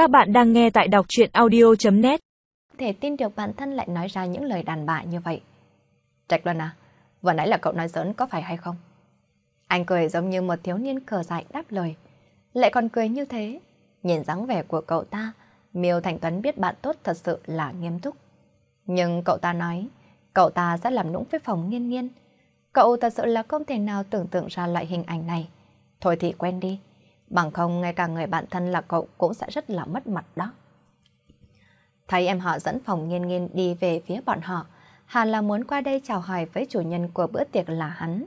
Các bạn đang nghe tại đọc chuyện audio.net Thể tin được bản thân lại nói ra những lời đàn bà như vậy. Trạch Luân à, vừa nãy là cậu nói giỡn có phải hay không? Anh cười giống như một thiếu niên cờ dại đáp lời. Lại còn cười như thế. Nhìn dáng vẻ của cậu ta, Miêu Thành Tuấn biết bạn tốt thật sự là nghiêm túc. Nhưng cậu ta nói, cậu ta sẽ làm nũng với phòng nghiên nghiên. Cậu thật sự là không thể nào tưởng tượng ra loại hình ảnh này. Thôi thì quen đi. Bằng không ngay cả người bạn thân là cậu cũng sẽ rất là mất mặt đó. Thấy em họ dẫn phòng nghiên nghiên đi về phía bọn họ, Hà là muốn qua đây chào hỏi với chủ nhân của bữa tiệc là hắn,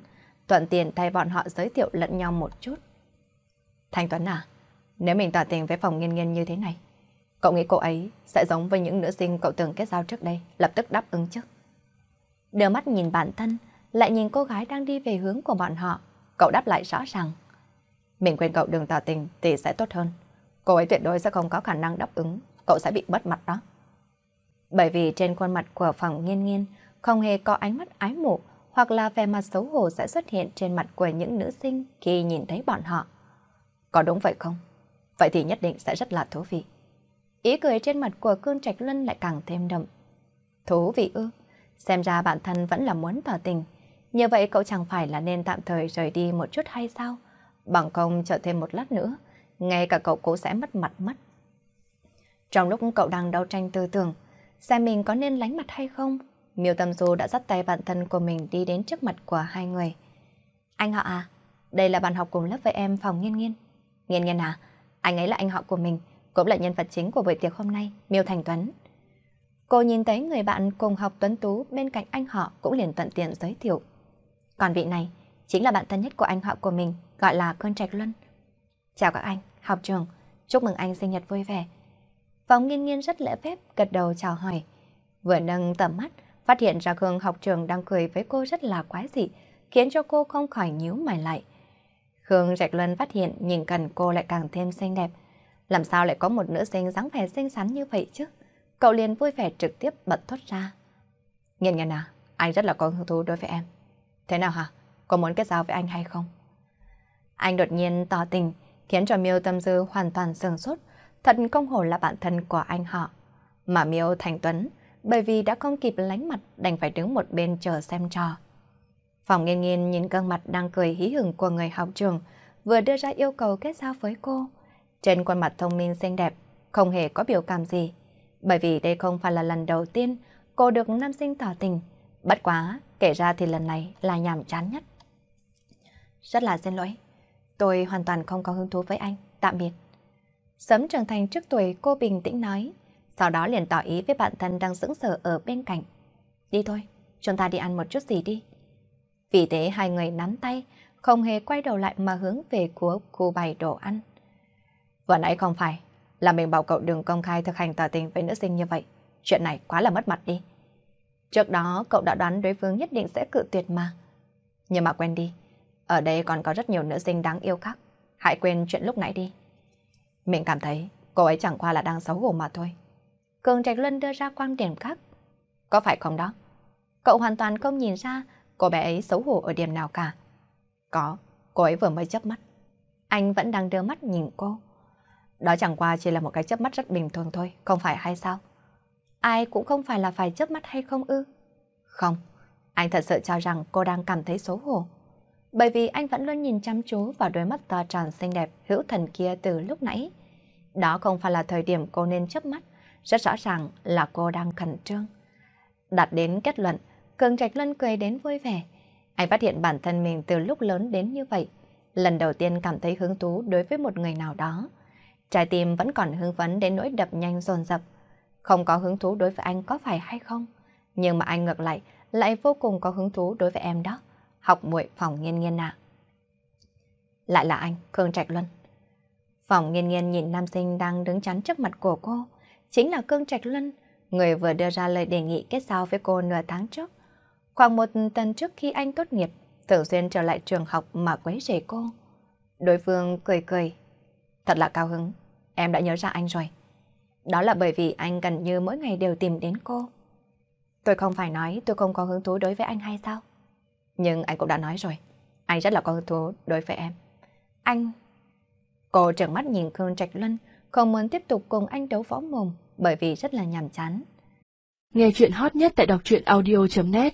thuận tiện thay bọn họ giới thiệu lẫn nhau một chút. Thanh Tuấn à, nếu mình tỏ tình với phòng nghiên nghiên như thế này, cậu nghĩ cô ấy sẽ giống với những nữ sinh cậu từng kết giao trước đây, lập tức đáp ứng chứ? Đưa mắt nhìn bản thân, lại nhìn cô gái đang đi về hướng của bọn họ, cậu đáp lại rõ ràng. Mình quên cậu đừng tỏ tình thì sẽ tốt hơn. Cô ấy tuyệt đối sẽ không có khả năng đáp ứng, cậu sẽ bị mất mặt đó. Bởi vì trên khuôn mặt của phòng nghiên nghiên không hề có ánh mắt ái mộ hoặc là vẻ mặt xấu hổ sẽ xuất hiện trên mặt của những nữ sinh khi nhìn thấy bọn họ. Có đúng vậy không? Vậy thì nhất định sẽ rất là thú vị. Ý cười trên mặt của Cương Trạch Luân lại càng thêm đậm. Thú vị ư? Xem ra bản thân vẫn là muốn tỏ tình. Như vậy cậu chẳng phải là nên tạm thời rời đi một chút hay sao? Bằng không chờ thêm một lát nữa, ngay cả cậu cũng sẽ mất mặt mất. Trong lúc cậu đang đấu tranh tư tưởng, xem mình có nên lánh mặt hay không, Miêu Tâm Du đã dắt tay bạn thân của mình đi đến trước mặt của hai người. Anh họ à, đây là bạn học cùng lớp với em phòng nghiên nghiên. Nghiên nghiên à, anh ấy là anh họ của mình, cũng là nhân vật chính của buổi tiệc hôm nay, Miêu Thành Tuấn. Cô nhìn thấy người bạn cùng học Tuấn Tú bên cạnh anh họ cũng liền tận tiện giới thiệu. Còn vị này chính là bạn thân nhất của anh họ của mình, gọi là Cơn Trạch Luân. Chào các anh, học trường, chúc mừng anh sinh nhật vui vẻ. Phóng nghiên nghiên rất lễ phép, gật đầu chào hỏi. Vừa nâng tầm mắt, phát hiện ra Khương học trường đang cười với cô rất là quái dị, khiến cho cô không khỏi nhíu mày lại. Khương Trạch Luân phát hiện nhìn cần cô lại càng thêm xinh đẹp. Làm sao lại có một nữ sinh dáng vẻ xinh xắn như vậy chứ? Cậu liền vui vẻ trực tiếp bật thốt ra. Nghiên nghiên à, anh rất là có hứng thú đối với em. Thế nào hả? Có muốn kết giao với anh hay không? Anh đột nhiên tỏ tình, khiến cho Miêu Tâm Dư hoàn toàn sừng sốt. Thật công hổ là bạn thân của anh họ. Mà Miêu Thành Tuấn, bởi vì đã không kịp lánh mặt đành phải đứng một bên chờ xem trò. Phòng nghiên nghiên nhìn gương mặt đang cười hí hửng của người học trường, vừa đưa ra yêu cầu kết giao với cô. Trên khuôn mặt thông minh xinh đẹp, không hề có biểu cảm gì. Bởi vì đây không phải là lần đầu tiên cô được nam sinh tỏ tình. Bất quá, kể ra thì lần này là nhàm chán nhất. Rất là xin lỗi, Tôi hoàn toàn không có hứng thú với anh, tạm biệt. Sớm trưởng thành trước tuổi cô bình tĩnh nói, sau đó liền tỏ ý với bạn thân đang sững sờ ở bên cạnh. Đi thôi, chúng ta đi ăn một chút gì đi. Vì thế hai người nắm tay, không hề quay đầu lại mà hướng về của khu bày đồ ăn. Vừa nãy không phải, là mình bảo cậu đừng công khai thực hành tỏ tình với nữ sinh như vậy. Chuyện này quá là mất mặt đi. Trước đó cậu đã đoán đối phương nhất định sẽ cự tuyệt mà. Nhưng mà quen đi, ở đây còn có rất nhiều nữ sinh đáng yêu khác. Hãy quên chuyện lúc nãy đi. Mình cảm thấy cô ấy chẳng qua là đang xấu hổ mà thôi. Cường Trạch Luân đưa ra quan điểm khác. Có phải không đó? Cậu hoàn toàn không nhìn ra cô bé ấy xấu hổ ở điểm nào cả. Có, cô ấy vừa mới chớp mắt. Anh vẫn đang đưa mắt nhìn cô. Đó chẳng qua chỉ là một cái chớp mắt rất bình thường thôi, không phải hay sao? Ai cũng không phải là phải chớp mắt hay không ư? Không, anh thật sự cho rằng cô đang cảm thấy xấu hổ bởi vì anh vẫn luôn nhìn chăm chú vào đôi mắt to tròn xinh đẹp hữu thần kia từ lúc nãy. Đó không phải là thời điểm cô nên chớp mắt, rất rõ ràng là cô đang khẩn trương. Đặt đến kết luận, Cường Trạch Luân cười đến vui vẻ. Anh phát hiện bản thân mình từ lúc lớn đến như vậy, lần đầu tiên cảm thấy hứng thú đối với một người nào đó. Trái tim vẫn còn hưng phấn đến nỗi đập nhanh dồn dập. Không có hứng thú đối với anh có phải hay không? Nhưng mà anh ngược lại, lại vô cùng có hứng thú đối với em đó học muội phòng nghiên nghiên ạ. Lại là anh, Khương Trạch Luân. Phòng nghiên nghiên nhìn nam sinh đang đứng chắn trước mặt của cô, chính là Khương Trạch Luân, người vừa đưa ra lời đề nghị kết giao với cô nửa tháng trước. Khoảng một tuần trước khi anh tốt nghiệp, thường xuyên trở lại trường học mà quấy rầy cô. Đối phương cười cười. Thật là cao hứng, em đã nhớ ra anh rồi. Đó là bởi vì anh gần như mỗi ngày đều tìm đến cô. Tôi không phải nói tôi không có hứng thú đối với anh hay sao? Nhưng anh cũng đã nói rồi, anh rất là có thú đối với em. Anh... Cô trợn mắt nhìn Khương Trạch Luân, không muốn tiếp tục cùng anh đấu võ mồm bởi vì rất là nhàm chán. Nghe chuyện hot nhất tại đọc truyện audio.net